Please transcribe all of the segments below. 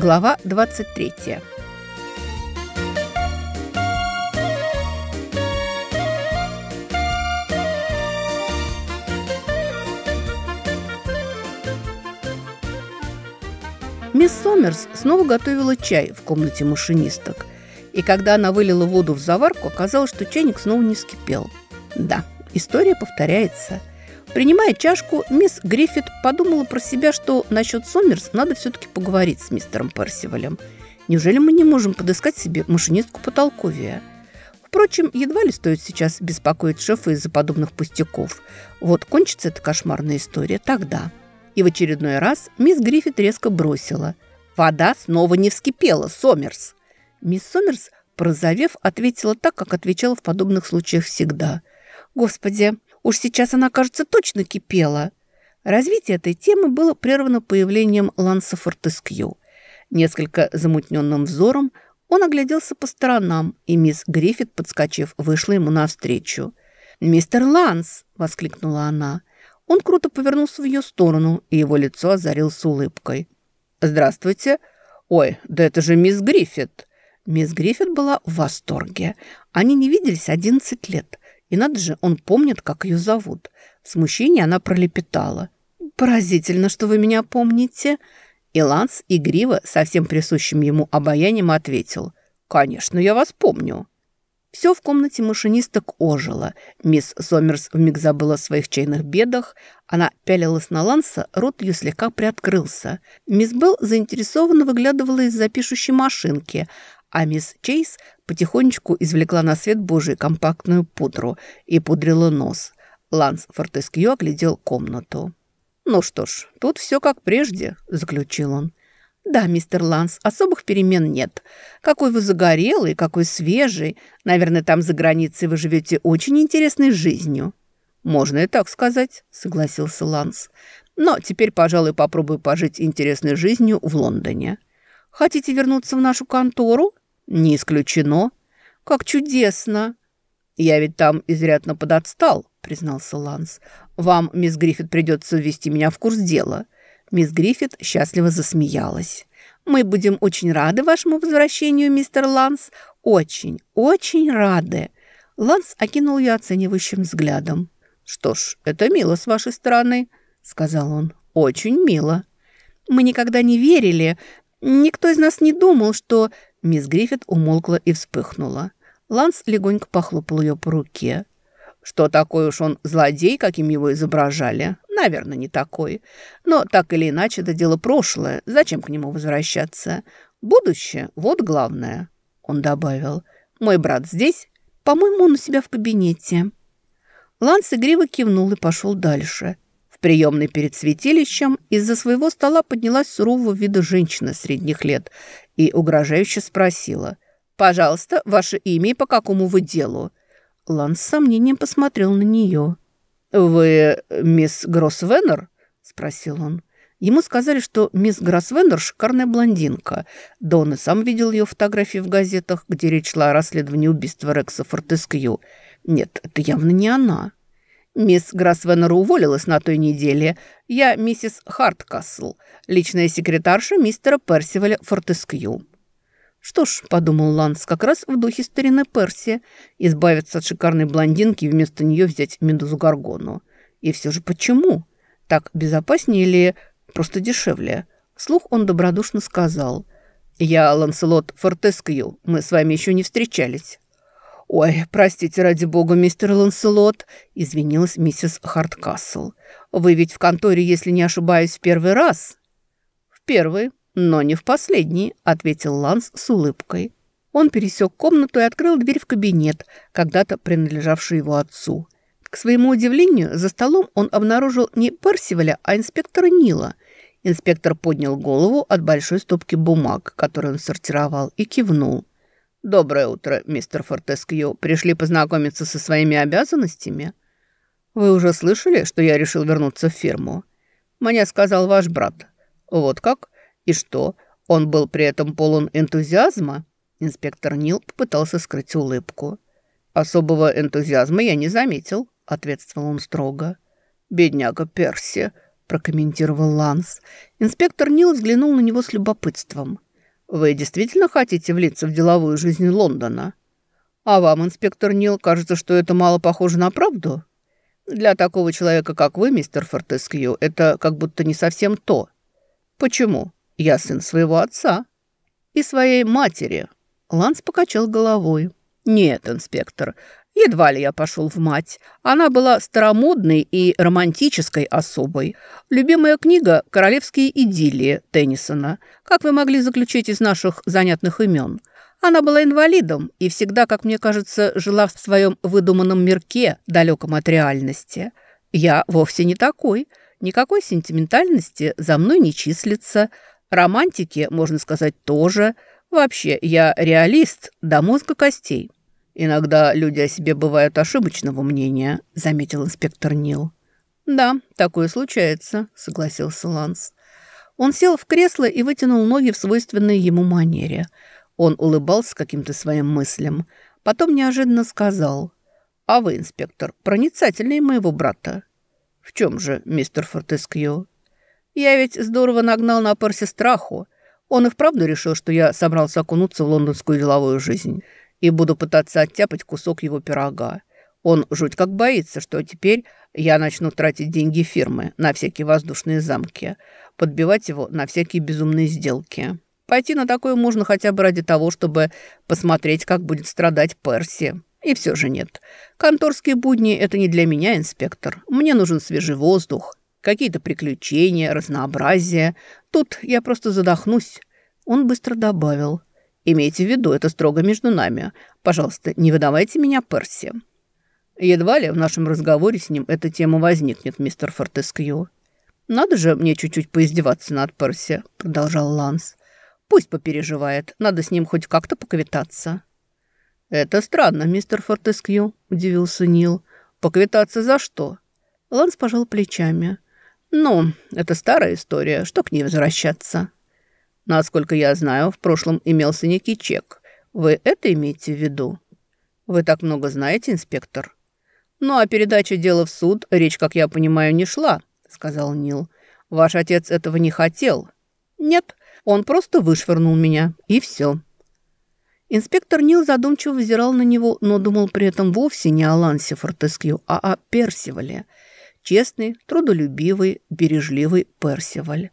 Глава 23. Мисс Сомерс снова готовила чай в комнате машинисток. И когда она вылила воду в заварку, оказалось, что чайник снова не вскипел. Да, история повторяется – Принимая чашку, мисс Гриффит подумала про себя, что насчет Сомерс надо все-таки поговорить с мистером Персивалем. Неужели мы не можем подыскать себе машинистку потолковее? Впрочем, едва ли стоит сейчас беспокоить шефа из-за подобных пустяков. Вот кончится эта кошмарная история тогда. И в очередной раз мисс Гриффит резко бросила. «Вода снова не вскипела, Сомерс!» Мисс Сомерс, прозовев, ответила так, как отвечала в подобных случаях всегда. «Господи, Уж сейчас она, кажется, точно кипела. Развитие этой темы было прервано появлением Ланса Фортескью. Несколько замутненным взором он огляделся по сторонам, и мисс Гриффит, подскочив, вышла ему навстречу. «Мистер Ланс!» – воскликнула она. Он круто повернулся в ее сторону, и его лицо озарилось улыбкой. «Здравствуйте!» «Ой, да это же мисс Гриффит!» Мисс Гриффит была в восторге. Они не виделись одиннадцать лет. И надо же, он помнит, как ее зовут. В смущении она пролепетала. «Поразительно, что вы меня помните». И Ланс игриво, совсем присущим ему обаянием, ответил. «Конечно, я вас помню». Все в комнате машинисток ожило. Мисс Сомерс вмиг забыла о своих чайных бедах. Она пялилась на Ланса, рот ее слегка приоткрылся. Мисс Белл заинтересованно выглядывала из-за пишущей машинки, а мисс Чейз потихонечку извлекла на свет Божий компактную пудру и пудрила нос. Ланс Фортескью оглядел комнату. «Ну что ж, тут все как прежде», – заключил он. «Да, мистер Ланс, особых перемен нет. Какой вы загорелый, какой свежий. Наверное, там за границей вы живете очень интересной жизнью». «Можно и так сказать», – согласился Ланс. «Но теперь, пожалуй, попробую пожить интересной жизнью в Лондоне». «Хотите вернуться в нашу контору?» «Не исключено. Как чудесно!» «Я ведь там изрядно подотстал», — признался Ланс. «Вам, мисс Гриффит, придется ввести меня в курс дела». Мисс Гриффит счастливо засмеялась. «Мы будем очень рады вашему возвращению, мистер Ланс. Очень, очень рады». Ланс окинул ее оценивающим взглядом. «Что ж, это мило с вашей стороны», — сказал он. «Очень мило». «Мы никогда не верили. Никто из нас не думал, что Мисс Гриффит умолкла и вспыхнула. Ланс легонько похлопал ее по руке. Что такой уж он злодей, каким его изображали? Наверное, не такой. Но так или иначе, это дело прошлое. Зачем к нему возвращаться? Будущее – вот главное. Он добавил. Мой брат здесь? По-моему, он у себя в кабинете. Ланс игриво кивнул и пошел дальше. В приемной перед святилищем из-за своего стола поднялась сурового вида женщина средних лет и угрожающе спросила. «Пожалуйста, ваше имя и по какому вы делу?» Лан с сомнением посмотрел на нее. «Вы мисс Гроссвеннер?» – спросил он. Ему сказали, что мисс Гроссвеннер – шикарная блондинка. Да он и сам видел ее фотографии в газетах, где речь шла о расследовании убийства Рекса Фортескью. Нет, это явно не она. Мисс Гроссвеннер уволилась на той неделе. Я миссис Харткасл, личная секретарша мистера Персиваля Фортескью». «Что ж», — подумал Ланс, — «как раз в духе старины Перси. Избавиться от шикарной блондинки и вместо нее взять Медузу Гаргону. И все же почему? Так безопаснее или просто дешевле?» Слух он добродушно сказал. «Я Ланселот Фортескью. Мы с вами еще не встречались». «Ой, простите, ради бога, мистер Ланселот», — извинилась миссис Харткасл. «Вы ведь в конторе, если не ошибаюсь, в первый раз?» «В первый, но не в последний», — ответил Ланс с улыбкой. Он пересек комнату и открыл дверь в кабинет, когда-то принадлежавший его отцу. К своему удивлению, за столом он обнаружил не Персиваля, а инспектора Нила. Инспектор поднял голову от большой стопки бумаг, которые он сортировал, и кивнул. «Доброе утро, мистер Фортескью. Пришли познакомиться со своими обязанностями?» «Вы уже слышали, что я решил вернуться в фирму?» «Мне сказал ваш брат». «Вот как? И что, он был при этом полон энтузиазма?» Инспектор Нил попытался скрыть улыбку. «Особого энтузиазма я не заметил», — ответствовал он строго. «Бедняга Перси», — прокомментировал Ланс. Инспектор Нил взглянул на него с любопытством. «Вы действительно хотите влиться в деловую жизнь Лондона?» «А вам, инспектор Нил, кажется, что это мало похоже на правду?» «Для такого человека, как вы, мистер Фортескью, это как будто не совсем то». «Почему? Я сын своего отца и своей матери». Ланс покачал головой. «Нет, инспектор, Едва ли я пошел в мать. Она была старомодной и романтической особой. Любимая книга «Королевские идиллии» Теннисона. Как вы могли заключить из наших занятных имен? Она была инвалидом и всегда, как мне кажется, жила в своем выдуманном мирке, далеком от реальности. Я вовсе не такой. Никакой сентиментальности за мной не числится. Романтики, можно сказать, тоже. Вообще, я реалист до мозга костей. «Иногда люди о себе бывают ошибочного мнения», — заметил инспектор Нил. «Да, такое случается», — согласился Ланс. Он сел в кресло и вытянул ноги в свойственной ему манере. Он улыбался каким-то своим мыслям. Потом неожиданно сказал. «А вы, инспектор, проницательнее моего брата». «В чем же, мистер Фортескью?» «Я ведь здорово нагнал на Перси страху. Он и вправду решил, что я собрался окунуться в лондонскую деловую жизнь и буду пытаться оттяпать кусок его пирога. Он жуть как боится, что теперь я начну тратить деньги фирмы на всякие воздушные замки, подбивать его на всякие безумные сделки. Пойти на такое можно хотя бы ради того, чтобы посмотреть, как будет страдать Перси. И все же нет. Конторские будни – это не для меня, инспектор. Мне нужен свежий воздух, какие-то приключения, разнообразие. Тут я просто задохнусь. Он быстро добавил – Имейте в виду, это строго между нами. Пожалуйста, не выдавайте меня Перси». Едва ли в нашем разговоре с ним эта тема возникнет, мистер Фортескью. «Надо же мне чуть-чуть поиздеваться над Перси», — продолжал Ланс. «Пусть попереживает, надо с ним хоть как-то поквитаться». «Это странно, мистер Фортескью», — удивился Нил. «Поквитаться за что?» Ланс пожал плечами. «Ну, это старая история, что к ней возвращаться?» Насколько я знаю, в прошлом имелся некий чек. Вы это имеете в виду? Вы так много знаете, инспектор? Ну, а передача дела в суд, речь, как я понимаю, не шла, сказал Нил. Ваш отец этого не хотел. Нет, он просто вышвырнул меня, и все. Инспектор Нил задумчиво взирал на него, но думал при этом вовсе не о Лансе Фортескью, а о Персивале. Честный, трудолюбивый, бережливый Персиваль.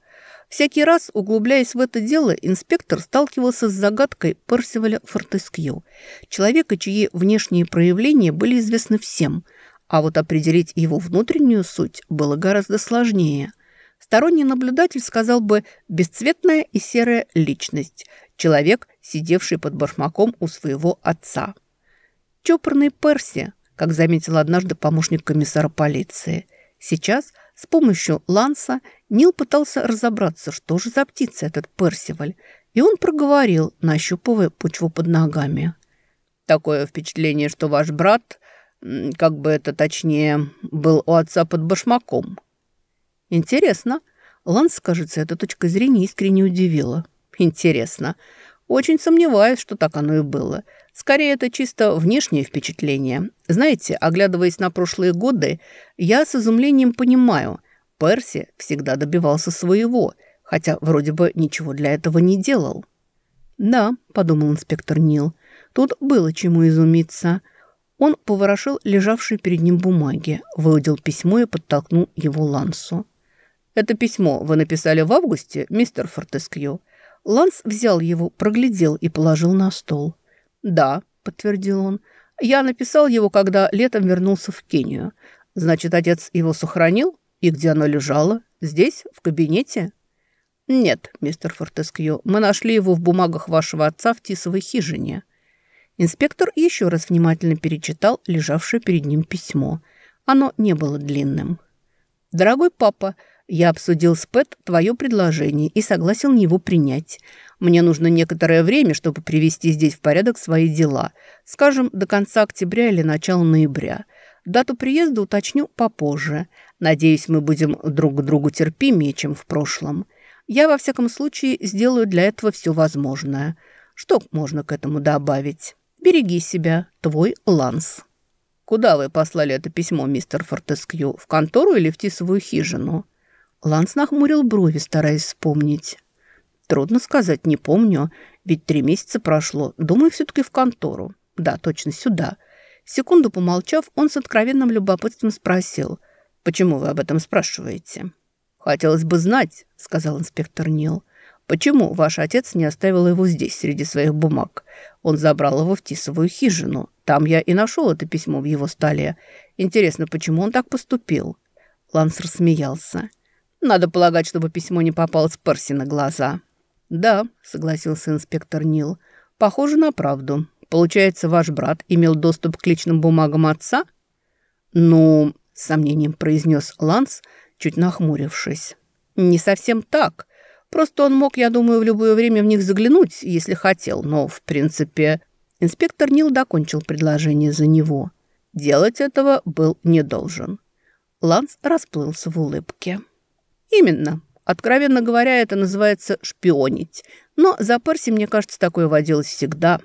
Всякий раз, углубляясь в это дело, инспектор сталкивался с загадкой Персиваля Фортескью, человека, чьи внешние проявления были известны всем, а вот определить его внутреннюю суть было гораздо сложнее. Сторонний наблюдатель сказал бы «бесцветная и серая личность», человек, сидевший под башмаком у своего отца. Чопорный Перси, как заметил однажды помощник комиссара полиции. Сейчас – с помощью ланса Нил пытался разобраться, что же за птица этот Персиваль, и он проговорил, нащупывая почву под ногами. «Такое впечатление, что ваш брат, как бы это точнее, был у отца под башмаком». «Интересно». Ланс, кажется, эта точка зрения искренне удивила. «Интересно. Очень сомневаюсь, что так оно и было. Скорее, это чисто внешнее впечатление. Знаете, оглядываясь на прошлые годы, я с изумлением понимаю, Перси всегда добивался своего, хотя вроде бы ничего для этого не делал. «Да», — подумал инспектор Нил, — «тут было чему изумиться». Он поворошил лежавшие перед ним бумаги, выудил письмо и подтолкнул его Лансу. «Это письмо вы написали в августе, мистер Фортескью?» Ланс взял его, проглядел и положил на стол. «Да», — подтвердил он, — «я написал его, когда летом вернулся в Кению. Значит, отец его сохранил? И где оно лежало? Здесь, в кабинете?» «Нет, мистер Фортескью, мы нашли его в бумагах вашего отца в Тисовой хижине». Инспектор еще раз внимательно перечитал лежавшее перед ним письмо. Оно не было длинным. «Дорогой папа, я обсудил с Пэт твое предложение и согласен его принять. Мне нужно некоторое время, чтобы привести здесь в порядок свои дела. Скажем, до конца октября или начала ноября. Дату приезда уточню попозже. Надеюсь, мы будем друг к другу терпимее, чем в прошлом. Я, во всяком случае, сделаю для этого все возможное. Что можно к этому добавить? Береги себя, твой Ланс. Куда вы послали это письмо, мистер Фортескью? В контору или в Тисовую хижину? Ланс нахмурил брови, стараясь вспомнить. Трудно сказать, не помню, ведь три месяца прошло. Думаю, все-таки в контору. Да, точно, сюда. Секунду помолчав, он с откровенным любопытством спросил, «Почему вы об этом спрашиваете?» «Хотелось бы знать», — сказал инспектор Нил, «почему ваш отец не оставил его здесь, среди своих бумаг? Он забрал его в Тисовую хижину. Там я и нашел это письмо в его столе. Интересно, почему он так поступил?» Ланс рассмеялся. «Надо полагать, чтобы письмо не попалось Перси на глаза». «Да», — согласился инспектор Нил, — «похоже на правду. Получается, ваш брат имел доступ к личным бумагам отца?» «Ну», — с сомнением произнес Ланс, чуть нахмурившись. «Не совсем так. Просто он мог, я думаю, в любое время в них заглянуть, если хотел. Но, в принципе...» Инспектор Нил докончил предложение за него. Делать этого был не должен. Ланс расплылся в улыбке. «Именно. Откровенно говоря, это называется шпионить. Но за Перси, мне кажется, такое водилось всегда».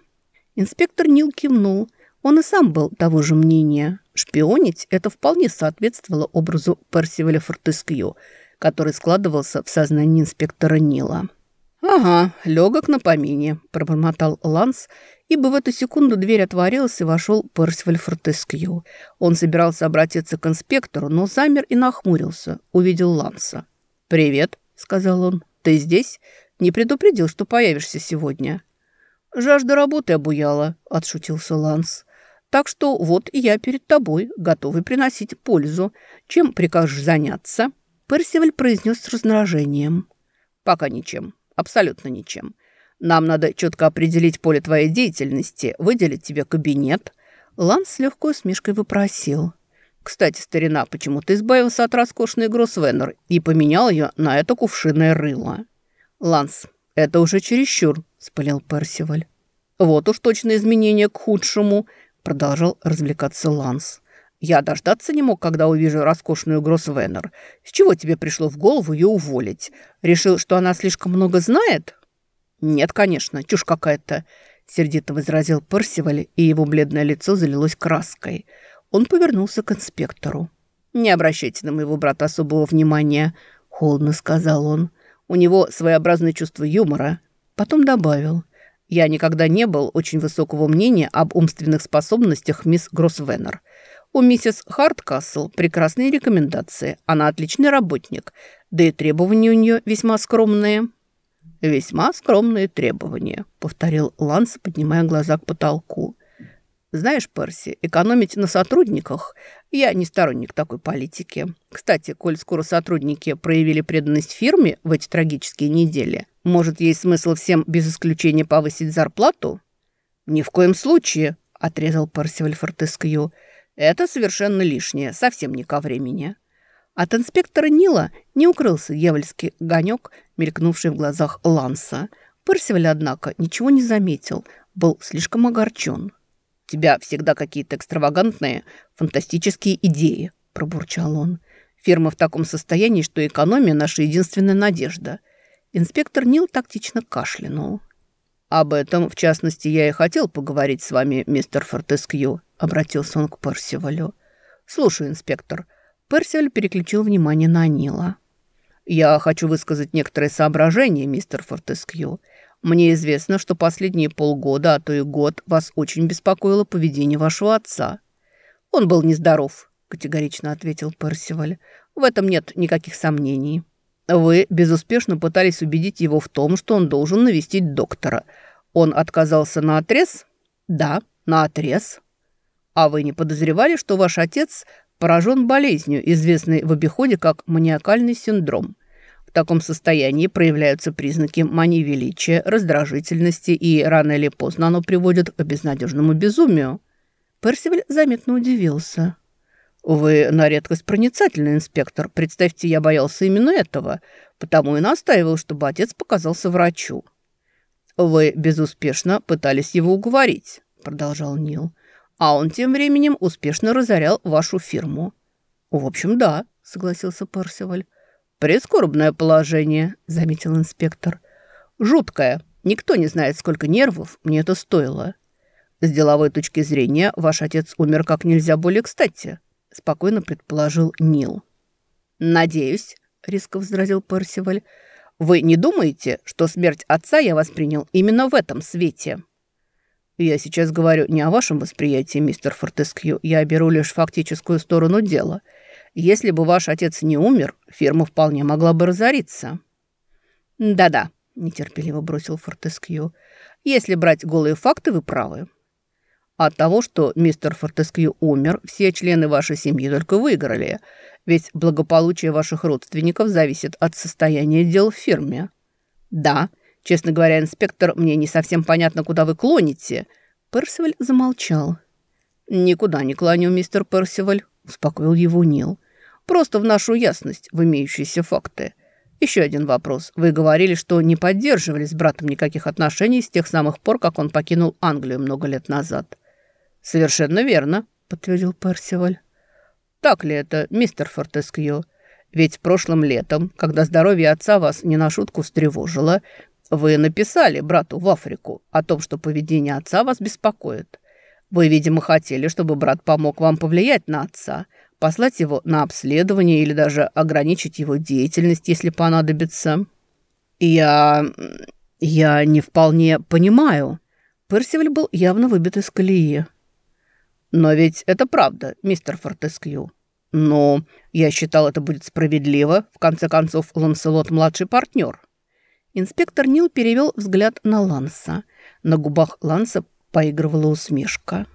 Инспектор Нил кивнул. Он и сам был того же мнения. Шпионить – это вполне соответствовало образу Персиваля Фортескью, который складывался в сознании инспектора Нила. «Ага, легок на помине», – пробормотал Ланс, ибо в эту секунду дверь отворилась и вошел Персиваль Фортескью. Он собирался обратиться к инспектору, но замер и нахмурился, увидел Ланса. «Привет», – сказал он, – «ты здесь? Не предупредил, что появишься сегодня?» «Жажда работы обуяла», – отшутился Ланс. «Так что вот я перед тобой, готовый приносить пользу. Чем прикажешь заняться?» Персиваль произнес с раздражением. «Пока ничем. Абсолютно ничем. Нам надо четко определить поле твоей деятельности, выделить тебе кабинет». Ланс с легкой усмешкой вопросил. «Кстати, старина, почему ты избавился от роскошной Гроссвеннер и поменял ее на это кувшинное рыло?» «Ланс, это уже чересчур», – спалил Персиваль. «Вот уж точно изменение к худшему», – продолжал развлекаться Ланс. «Я дождаться не мог, когда увижу роскошную Гроссвеннер. С чего тебе пришло в голову ее уволить? Решил, что она слишком много знает?» «Нет, конечно, чушь какая-то», – сердито возразил Персиваль, и его бледное лицо залилось краской. Он повернулся к инспектору. «Не обращайте на моего брата особого внимания», – холодно сказал он. У него своеобразное чувство юмора. Потом добавил. Я никогда не был очень высокого мнения об умственных способностях мисс Гроссвеннер. У миссис Харткасл прекрасные рекомендации. Она отличный работник. Да и требования у нее весьма скромные. «Весьма скромные требования», — повторил Ланс, поднимая глаза к потолку. Знаешь, Перси, экономить на сотрудниках я не сторонник такой политики. Кстати, коль скоро сотрудники проявили преданность фирме в эти трагические недели, может, есть смысл всем без исключения повысить зарплату? Ни в коем случае, отрезал Персиваль Фортескью. Это совершенно лишнее, совсем не ко времени. От инспектора Нила не укрылся дьявольский огонек, мелькнувший в глазах Ланса. Персиваль, однако, ничего не заметил, был слишком огорчен тебя всегда какие-то экстравагантные, фантастические идеи», – пробурчал он. «Фирма в таком состоянии, что экономия – наша единственная надежда». Инспектор Нил тактично кашлянул. «Об этом, в частности, я и хотел поговорить с вами, мистер Фортескью», – обратился он к Персивалю. «Слушай, инспектор». Персиваль переключил внимание на Нила. «Я хочу высказать некоторые соображения, мистер Фортескью. Мне известно, что последние полгода, а то и год, вас очень беспокоило поведение вашего отца. Он был нездоров, категорично ответил Персиваль. В этом нет никаких сомнений. Вы безуспешно пытались убедить его в том, что он должен навестить доктора. Он отказался на отрез? Да, на отрез. А вы не подозревали, что ваш отец поражен болезнью, известной в обиходе как маниакальный синдром? В таком состоянии проявляются признаки мании величия, раздражительности, и рано или поздно оно приводит к безнадежному безумию. Персиваль заметно удивился. «Вы на редкость проницательный инспектор. Представьте, я боялся именно этого, потому и настаивал, чтобы отец показался врачу». «Вы безуспешно пытались его уговорить», — продолжал Нил. «А он тем временем успешно разорял вашу фирму». «В общем, да», — согласился Персиваль. «Прискорбное положение», — заметил инспектор. «Жуткое. Никто не знает, сколько нервов мне это стоило. С деловой точки зрения ваш отец умер как нельзя более кстати», — спокойно предположил Нил. «Надеюсь», —— резко возразил Персиваль. «Вы не думаете, что смерть отца я воспринял именно в этом свете?» «Я сейчас говорю не о вашем восприятии, мистер Фортескью. Я беру лишь фактическую сторону дела. Если бы ваш отец не умер, фирма вполне могла бы разориться». «Да-да», — нетерпеливо бросил Фортескью. «Если брать голые факты, вы правы. От того, что мистер Фортескью умер, все члены вашей семьи только выиграли, ведь благополучие ваших родственников зависит от состояния дел в фирме. Да, честно говоря, инспектор, мне не совсем понятно, куда вы клоните. Персиваль замолчал. Никуда не клоню, мистер Персиваль, успокоил его Нил. Просто вношу ясность в имеющиеся факты. Еще один вопрос. Вы говорили, что не поддерживали с братом никаких отношений с тех самых пор, как он покинул Англию много лет назад. «Совершенно верно», — подтвердил Персиваль. «Так ли это, мистер Фортескью? Ведь прошлым летом, когда здоровье отца вас не на шутку встревожило, вы написали брату в Африку о том, что поведение отца вас беспокоит. Вы, видимо, хотели, чтобы брат помог вам повлиять на отца, послать его на обследование или даже ограничить его деятельность, если понадобится». «Я... я не вполне понимаю». Персиваль был явно выбит из колеи. «Но ведь это правда, мистер Фортескью». «Ну, я считал, это будет справедливо. В конце концов, Ланселот – младший партнер». Инспектор Нил перевел взгляд на Ланса. На губах Ланса поигрывала усмешка.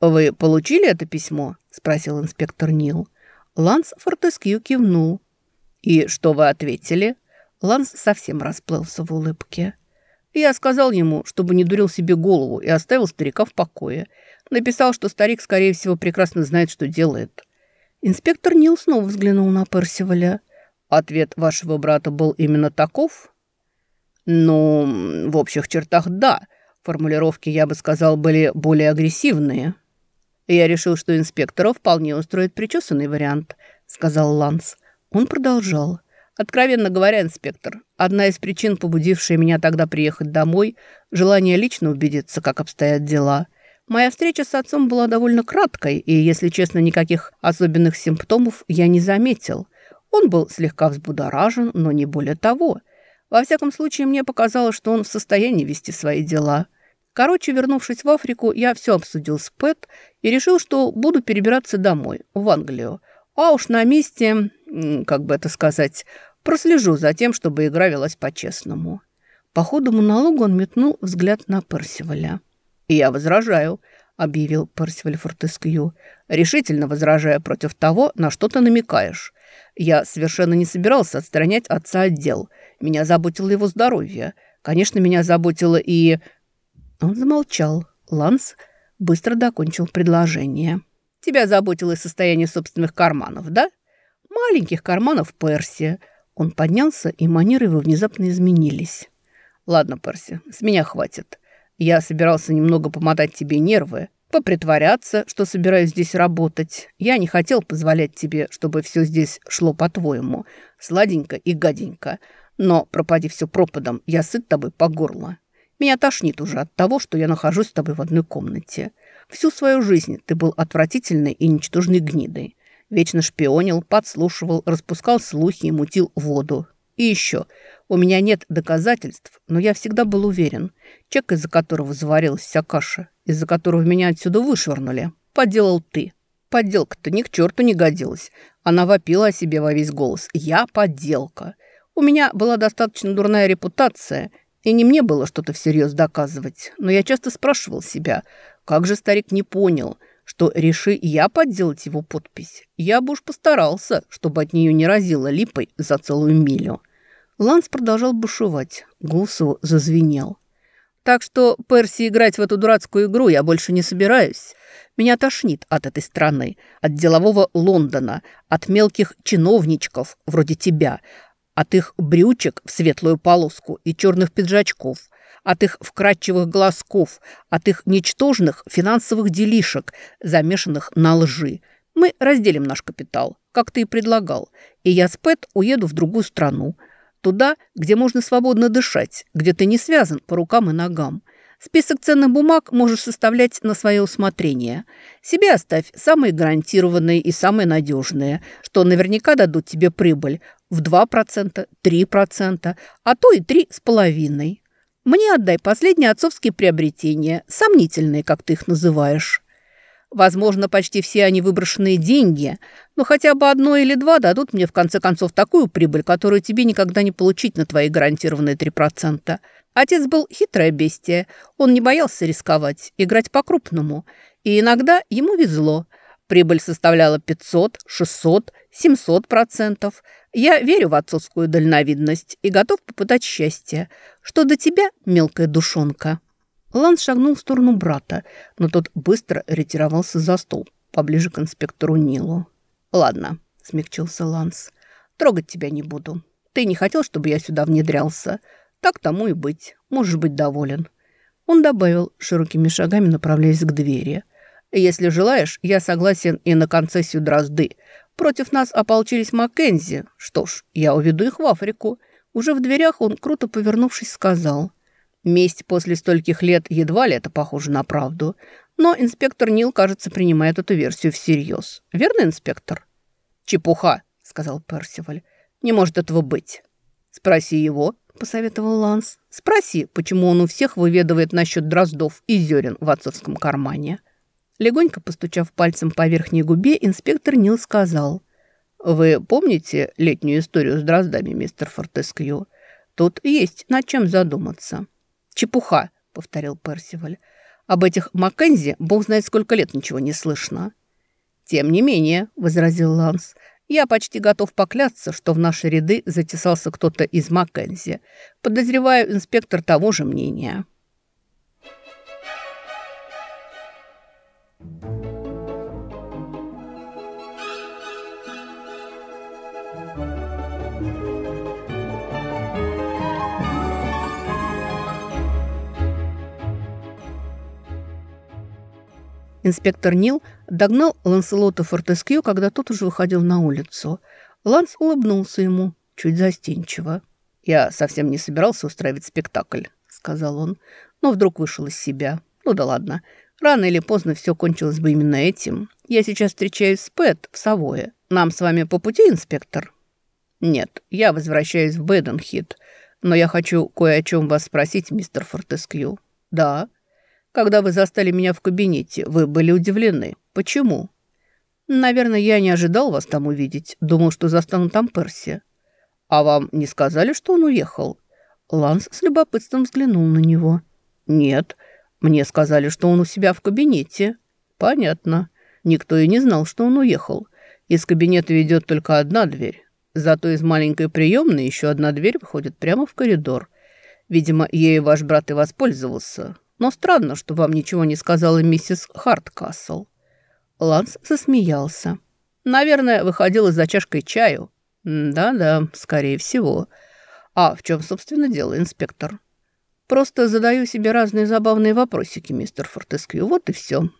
«Вы получили это письмо?» – спросил инспектор Нил. Ланс Фортескью кивнул. «И что вы ответили?» Ланс совсем расплылся в улыбке. Я сказал ему, чтобы не дурил себе голову, и оставил старика в покое. Написал, что старик, скорее всего, прекрасно знает, что делает. Инспектор Нил снова взглянул на Персиваля. Ответ вашего брата был именно таков? Ну, в общих чертах да. Формулировки, я бы сказал, были более агрессивные. Я решил, что инспектора вполне устроит причесанный вариант, сказал Ланс. Он продолжал. Откровенно говоря, инспектор, одна из причин, побудившая меня тогда приехать домой, желание лично убедиться, как обстоят дела. Моя встреча с отцом была довольно краткой, и, если честно, никаких особенных симптомов я не заметил. Он был слегка взбудоражен, но не более того. Во всяком случае, мне показалось, что он в состоянии вести свои дела. Короче, вернувшись в Африку, я все обсудил с Пэт и решил, что буду перебираться домой, в Англию. А уж на месте, как бы это сказать, Прослежу за тем, чтобы игра велась по-честному». По ходу монолога он метнул взгляд на Персиваля. «Я возражаю», — объявил Персиваль Фортескью, решительно возражая против того, на что ты намекаешь. «Я совершенно не собирался отстранять отца от дел. Меня заботило его здоровье. Конечно, меня заботило и...» Он замолчал. Ланс быстро докончил предложение. «Тебя заботило состояние собственных карманов, да?» «Маленьких карманов Перси. Он поднялся, и манеры его внезапно изменились. «Ладно, Перси, с меня хватит. Я собирался немного помотать тебе нервы, попритворяться, что собираюсь здесь работать. Я не хотел позволять тебе, чтобы все здесь шло по-твоему, сладенько и гаденько. Но, пропади все пропадом, я сыт тобой по горло. Меня тошнит уже от того, что я нахожусь с тобой в одной комнате. Всю свою жизнь ты был отвратительной и ничтожной гнидой. Вечно шпионил, подслушивал, распускал слухи и мутил воду. И еще, у меня нет доказательств, но я всегда был уверен. Чек, из-за которого заварилась вся каша, из-за которого меня отсюда вышвырнули, поделал ты. Подделка-то ни к черту не годилась. Она вопила о себе во весь голос. «Я подделка». У меня была достаточно дурная репутация, и не мне было что-то всерьез доказывать. Но я часто спрашивал себя, как же старик не понял – что реши я подделать его подпись, я бы уж постарался, чтобы от нее не разило липой за целую милю. Ланс продолжал бушевать, голос его зазвенел. Так что, Перси, играть в эту дурацкую игру я больше не собираюсь. Меня тошнит от этой страны, от делового Лондона, от мелких чиновничков вроде тебя, от их брючек в светлую полоску и черных пиджачков, от их вкрадчивых глазков, от их ничтожных финансовых делишек, замешанных на лжи. Мы разделим наш капитал, как ты и предлагал, и я с Пэт уеду в другую страну, туда, где можно свободно дышать, где ты не связан по рукам и ногам. Список ценных бумаг можешь составлять на свое усмотрение. Себе оставь самые гарантированные и самые надежные, что наверняка дадут тебе прибыль, в 2%, 3%, а то и 3,5%. Мне отдай последние отцовские приобретения, сомнительные, как ты их называешь. Возможно, почти все они выброшенные деньги, но хотя бы одно или два дадут мне в конце концов такую прибыль, которую тебе никогда не получить на твои гарантированные 3%. Отец был хитрое бестие, он не боялся рисковать, играть по-крупному, и иногда ему везло. Прибыль составляла 500, 600, 700 процентов. Я верю в отцовскую дальновидность и готов попытать счастье. Что до тебя, мелкая душонка?» Ланс шагнул в сторону брата, но тот быстро ретировался за стол, поближе к инспектору Нилу. «Ладно», — смягчился Ланс, — «трогать тебя не буду. Ты не хотел, чтобы я сюда внедрялся. Так тому и быть. Можешь быть доволен». Он добавил, широкими шагами направляясь к двери. «Если желаешь, я согласен и на концессию дрозды. Против нас ополчились Маккензи. Что ж, я уведу их в Африку». Уже в дверях он, круто повернувшись, сказал. «Месть после стольких лет едва ли это похоже на правду. Но инспектор Нил, кажется, принимает эту версию всерьез. Верно, инспектор?» «Чепуха», — сказал Персиваль. «Не может этого быть». «Спроси его», — посоветовал Ланс. «Спроси, почему он у всех выведывает насчет дроздов и зерен в отцовском кармане». Легонько постучав пальцем по верхней губе, инспектор Нил сказал. «Вы помните летнюю историю с дроздами, мистер Фортескью? Тут есть над чем задуматься». «Чепуха», — повторил Персиваль. «Об этих Маккензи бог знает сколько лет ничего не слышно». «Тем не менее», — возразил Ланс, — «я почти готов поклясться, что в наши ряды затесался кто-то из Маккензи. Подозреваю, инспектор того же мнения». Инспектор Нил догнал Ланселота Фортескью, когда тот уже выходил на улицу. Ланс улыбнулся ему, чуть застенчиво. «Я совсем не собирался устраивать спектакль», — сказал он, но вдруг вышел из себя. «Ну да ладно, рано или поздно все кончилось бы именно этим. Я сейчас встречаюсь с Пэт в Савое. Нам с вами по пути, инспектор?» «Нет, я возвращаюсь в Бэденхит, но я хочу кое о чем вас спросить, мистер Фортескью». «Да». Когда вы застали меня в кабинете, вы были удивлены. Почему? Наверное, я не ожидал вас там увидеть. Думал, что застану там Перси. А вам не сказали, что он уехал? Ланс с любопытством взглянул на него. Нет, мне сказали, что он у себя в кабинете. Понятно. Никто и не знал, что он уехал. Из кабинета ведет только одна дверь. Зато из маленькой приемной еще одна дверь выходит прямо в коридор. Видимо, ею ваш брат и воспользовался. Но странно, что вам ничего не сказала миссис Харткасл». Ланс засмеялся. «Наверное, выходила за чашкой чаю». «Да-да, скорее всего. А в чем, собственно, дело, инспектор?» «Просто задаю себе разные забавные вопросики, мистер Фортескью. Вот и все.